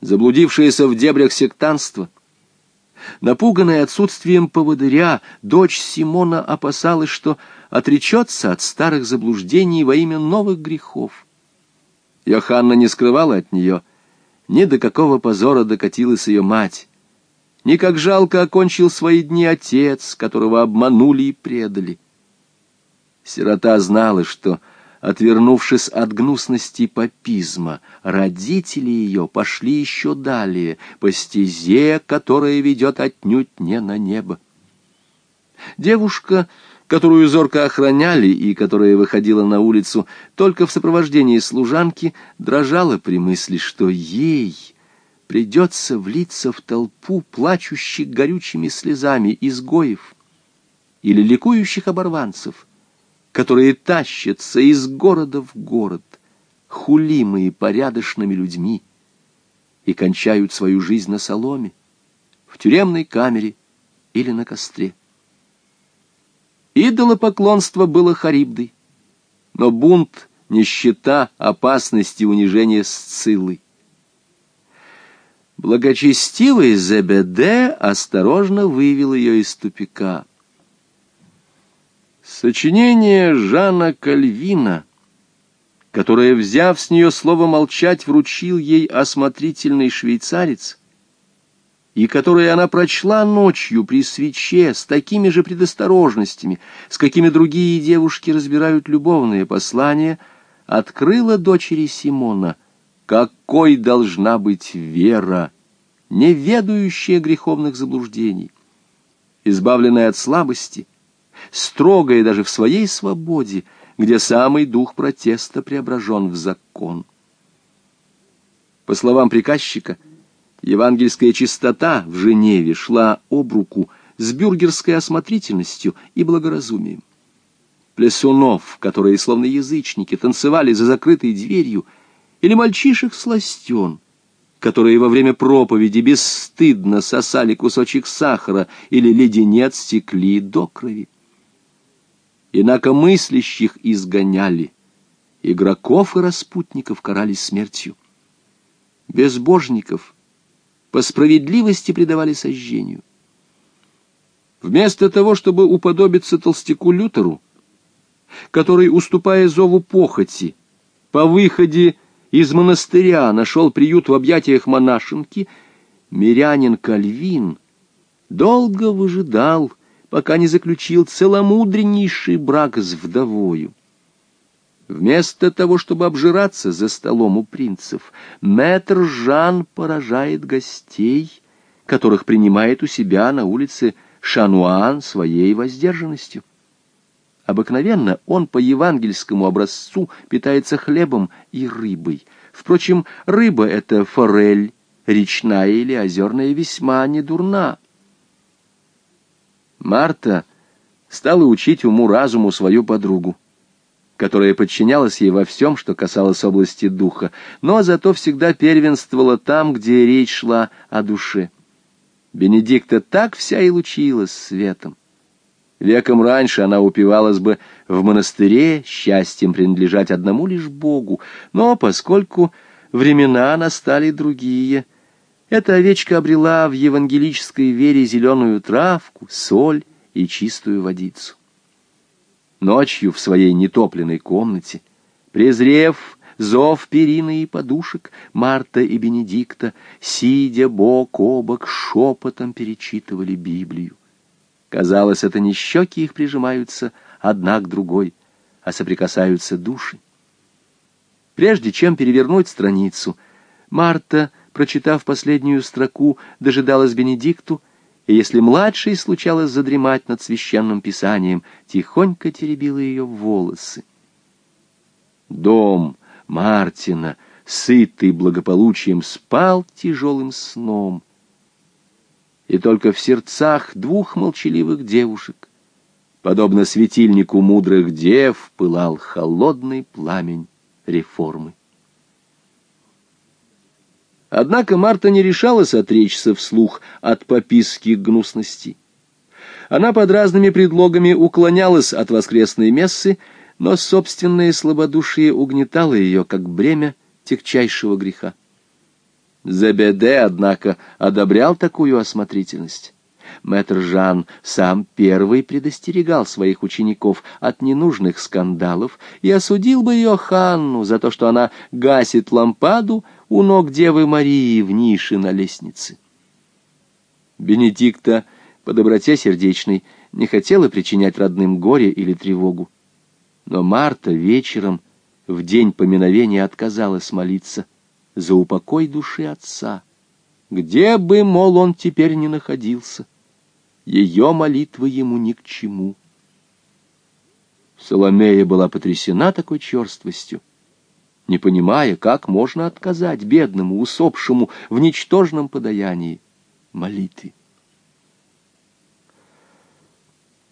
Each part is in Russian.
заблудившаяся в дебрях сектанства. Напуганная отсутствием поводыря, дочь Симона опасалась, что отречется от старых заблуждений во имя новых грехов. Йоханна не скрывала от нее, ни до какого позора докатилась ее мать, ни как жалко окончил свои дни отец, которого обманули и предали. Сирота знала, что Отвернувшись от гнусности папизма, родители ее пошли еще далее, по стезе, которая ведет отнюдь не на небо. Девушка, которую зорко охраняли и которая выходила на улицу только в сопровождении служанки, дрожала при мысли, что ей придется влиться в толпу плачущих горючими слезами изгоев или ликующих оборванцев — которые тащатся из города в город, хулимые порядочными людьми, и кончают свою жизнь на соломе, в тюремной камере или на костре. Идолопоклонство было Харибдой, но бунт, нищета, опасность и унижение Сциллы. Благочестивый ЗБД осторожно вывел ее из тупика. Сочинение Жана Кальвина, которое, взяв с нее слово молчать, вручил ей осмотрительный швейцарец, и которое она прочла ночью при свече с такими же предосторожностями, с какими другие девушки разбирают любовные послания, открыла дочери Симона, какой должна быть вера, не ведающая греховных заблуждений, избавленная от слабости, строгая даже в своей свободе, где самый дух протеста преображен в закон. По словам приказчика, евангельская чистота в Женеве шла об руку с бюргерской осмотрительностью и благоразумием. Плесунов, которые, словно язычники, танцевали за закрытой дверью, или мальчишек сластен, которые во время проповеди бесстыдно сосали кусочек сахара или леденец стекли до крови инакомыслящих изгоняли, игроков и распутников карали смертью. Безбожников по справедливости предавали сожжению. Вместо того, чтобы уподобиться толстяку Лютеру, который, уступая зову похоти, по выходе из монастыря нашел приют в объятиях монашенки, мирянин Кальвин долго выжидал, пока не заключил целомудреннейший брак с вдовою. Вместо того, чтобы обжираться за столом у принцев, мэтр Жан поражает гостей, которых принимает у себя на улице Шануан своей воздержанностью. Обыкновенно он по евангельскому образцу питается хлебом и рыбой. Впрочем, рыба — это форель, речная или озерная весьма недурна. Марта стала учить уму-разуму свою подругу, которая подчинялась ей во всем, что касалось области духа, но зато всегда первенствовала там, где речь шла о душе. Бенедикта так вся и лучилась светом. Веком раньше она упивалась бы в монастыре, счастьем принадлежать одному лишь Богу, но поскольку времена настали другие — эта овечка обрела в евангелической вере зеленую травку, соль и чистую водицу. Ночью в своей нетопленной комнате, презрев зов перины и подушек, Марта и Бенедикта, сидя бок о бок, шепотом перечитывали Библию. Казалось, это не щеки их прижимаются одна к другой, а соприкасаются души. Прежде чем перевернуть страницу, Марта — прочитав последнюю строку, дожидалась Бенедикту, и если младший случалось задремать над священным писанием, тихонько теребила ее волосы. Дом Мартина, сытый благополучием, спал тяжелым сном. И только в сердцах двух молчаливых девушек, подобно светильнику мудрых дев, пылал холодный пламень реформы. Однако Марта не решалась отречься вслух от пописских гнусностей. Она под разными предлогами уклонялась от воскресной мессы, но собственное слабодушие угнетало ее, как бремя тягчайшего греха. Зебеде, однако, одобрял такую осмотрительность. Мэтр Жан сам первый предостерегал своих учеников от ненужных скандалов и осудил бы ее Ханну за то, что она гасит лампаду у ног Девы Марии в нише на лестнице. Бенедикта по доброте сердечной не хотела причинять родным горе или тревогу. Но Марта вечером, в день поминовения, отказалась молиться за упокой души отца. Где бы, мол, он теперь не находился, ее молитва ему ни к чему. Соломея была потрясена такой черствостью, не понимая, как можно отказать бедному, усопшему в ничтожном подаянии молитве.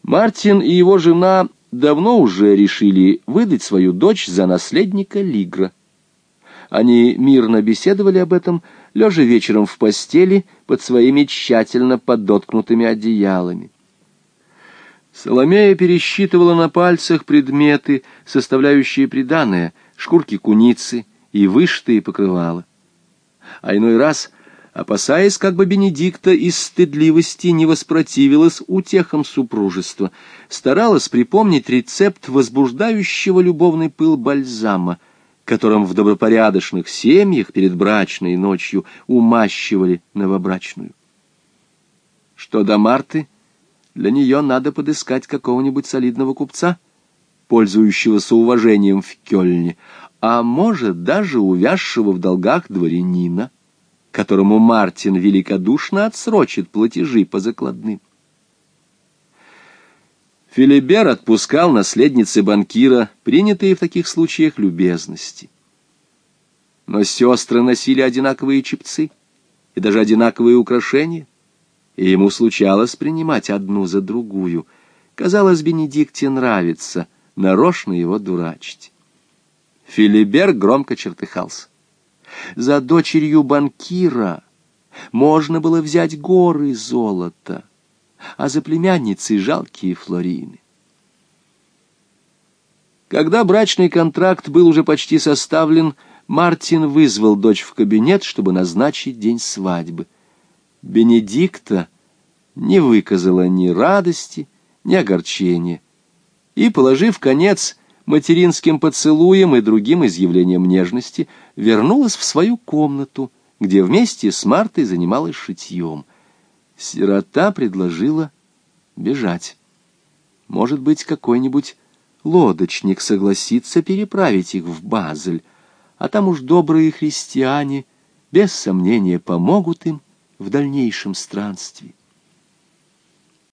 Мартин и его жена давно уже решили выдать свою дочь за наследника Лигра. Они мирно беседовали об этом, лежа вечером в постели под своими тщательно подоткнутыми одеялами. Соломея пересчитывала на пальцах предметы, составляющие приданое, шкурки куницы и вышитые покрывала. А иной раз опасаясь, как бы Бенедикта из стыдливости не воспротивилась утехам супружества, старалась припомнить рецепт возбуждающего любовный пыл бальзама, которым в добропорядочных семьях перед брачной ночью умащивали новобрачную. Что до Марты, для нее надо подыскать какого-нибудь солидного купца, пользующегося уважением в Кёльне, а может, даже увязшего в долгах дворянина — которому Мартин великодушно отсрочит платежи по закладным. Филибер отпускал наследнице банкира принятые в таких случаях любезности. Но сестры носили одинаковые чепцы и даже одинаковые украшения, и ему случалось принимать одну за другую. Казалось, Бенедикте нравится нарочно его дурачить. Филибер громко чертыхался. За дочерью банкира можно было взять горы золота, а за племянницей жалкие флорины. Когда брачный контракт был уже почти составлен, Мартин вызвал дочь в кабинет, чтобы назначить день свадьбы. Бенедикта не выказала ни радости, ни огорчения, и, положив конец материнским поцелуем и другим изъявлением нежности, вернулась в свою комнату, где вместе с Мартой занималась шитьем. Сирота предложила бежать. Может быть, какой-нибудь лодочник согласится переправить их в Базель, а там уж добрые христиане без сомнения помогут им в дальнейшем странстве.